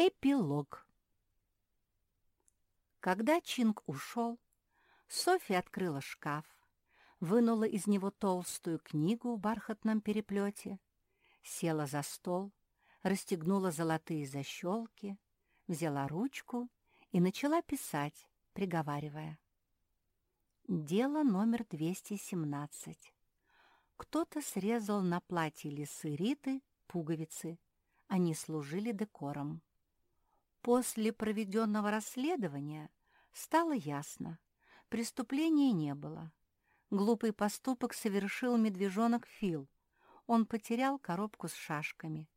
Эпилог Когда Чинг ушел, Софья открыла шкаф, вынула из него толстую книгу в бархатном переплете, села за стол, расстегнула золотые защелки, взяла ручку и начала писать, приговаривая. Дело номер 217. Кто-то срезал на платье лисы Риты пуговицы. Они служили декором. После проведенного расследования стало ясно, преступления не было. Глупый поступок совершил медвежонок Фил. Он потерял коробку с шашками.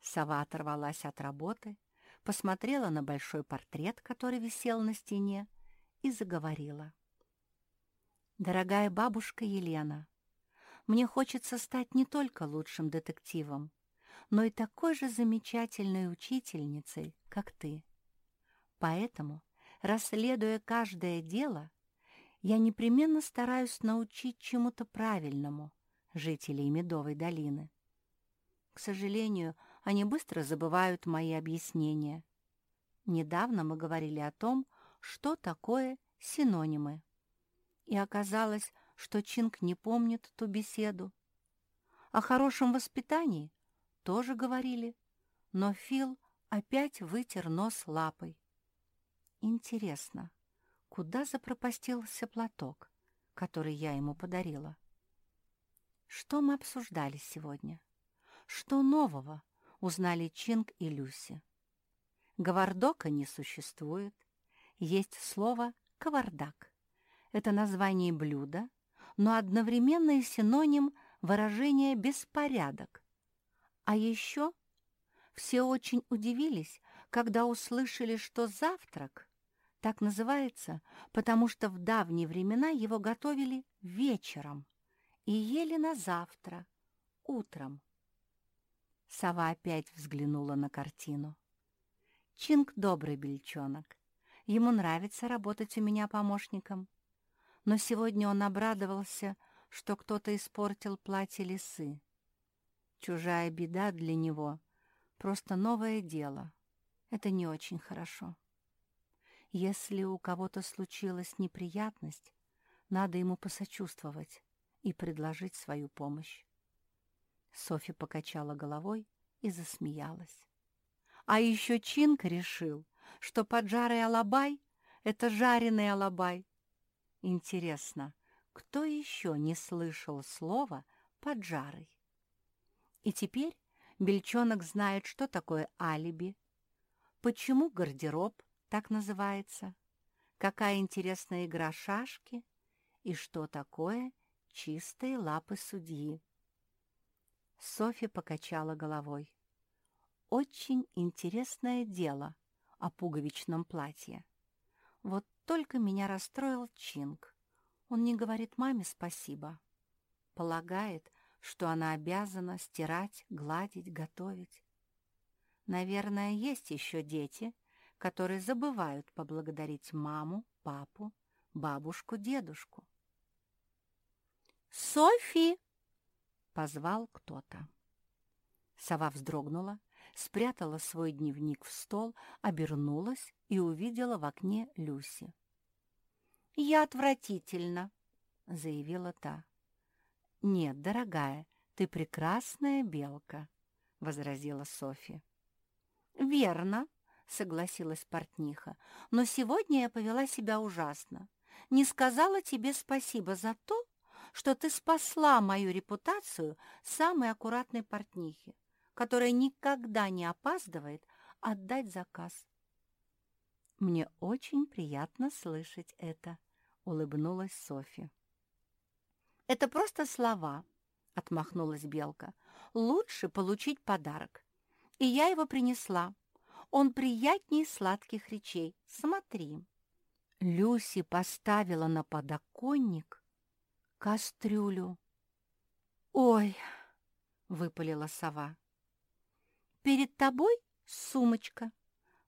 Сова оторвалась от работы, посмотрела на большой портрет, который висел на стене, и заговорила. «Дорогая бабушка Елена, мне хочется стать не только лучшим детективом, но и такой же замечательной учительницей, как ты. Поэтому, расследуя каждое дело, я непременно стараюсь научить чему-то правильному жителей Медовой долины. К сожалению, они быстро забывают мои объяснения. Недавно мы говорили о том, что такое синонимы. И оказалось, что Чинг не помнит ту беседу. О хорошем воспитании тоже говорили, но Фил опять вытер нос лапой. Интересно, куда запропастился платок, который я ему подарила? Что мы обсуждали сегодня? Что нового узнали Чинг и Люси? Гавардока не существует. Есть слово «кавардак». Это название блюда, но одновременно и синоним выражения «беспорядок». А еще все очень удивились, когда услышали, что завтрак так называется, потому что в давние времена его готовили вечером и ели на завтра, утром. Сова опять взглянула на картину. Чинг добрый бельчонок. Ему нравится работать у меня помощником но сегодня он обрадовался, что кто-то испортил платье лисы. Чужая беда для него — просто новое дело. Это не очень хорошо. Если у кого-то случилась неприятность, надо ему посочувствовать и предложить свою помощь. Софья покачала головой и засмеялась. А еще Чинка решил, что поджарый алабай — это жареный алабай, Интересно, кто еще не слышал слова «поджарый»? И теперь Бельчонок знает, что такое алиби, почему гардероб так называется, какая интересная игра шашки и что такое чистые лапы судьи. Софья покачала головой. Очень интересное дело о пуговичном платье. Вот только меня расстроил Чинг. Он не говорит маме спасибо. Полагает, что она обязана стирать, гладить, готовить. Наверное, есть еще дети, которые забывают поблагодарить маму, папу, бабушку, дедушку. «Софи!» — позвал кто-то. Сова вздрогнула, спрятала свой дневник в стол, обернулась и увидела в окне Люси. «Я отвратительно», — заявила та. «Нет, дорогая, ты прекрасная белка», — возразила Софья. «Верно», — согласилась портниха, «но сегодня я повела себя ужасно. Не сказала тебе спасибо за то, что ты спасла мою репутацию самой аккуратной портнихи которая никогда не опаздывает отдать заказ. «Мне очень приятно слышать это», — улыбнулась Софья. «Это просто слова», — отмахнулась Белка. «Лучше получить подарок. И я его принесла. Он приятнее сладких речей. Смотри». Люси поставила на подоконник кастрюлю. «Ой!» — выпалила сова. «Перед тобой сумочка.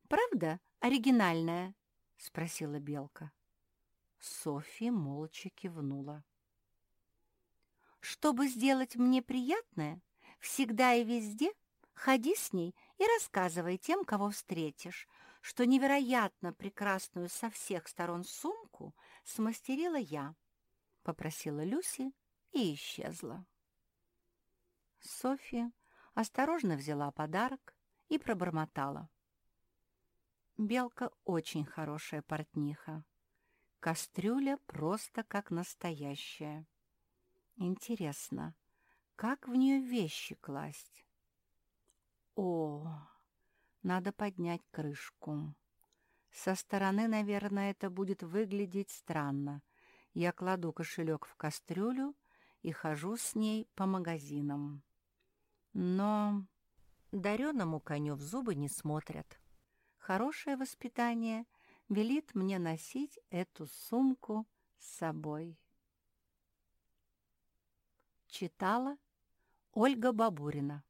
Правда, оригинальная?» — спросила Белка. Софья молча кивнула. «Чтобы сделать мне приятное, всегда и везде Ходи с ней и рассказывай тем, кого встретишь, что невероятно прекрасную со всех сторон сумку смастерила я, — попросила Люси и исчезла. Софья осторожно взяла подарок и пробормотала. Белка очень хорошая портниха. Кастрюля просто как настоящая. Интересно, как в нее вещи класть? О, надо поднять крышку. Со стороны, наверное, это будет выглядеть странно. Я кладу кошелек в кастрюлю и хожу с ней по магазинам. Но дареному коню в зубы не смотрят. Хорошее воспитание велит мне носить эту сумку с собой. Читала Ольга Бабурина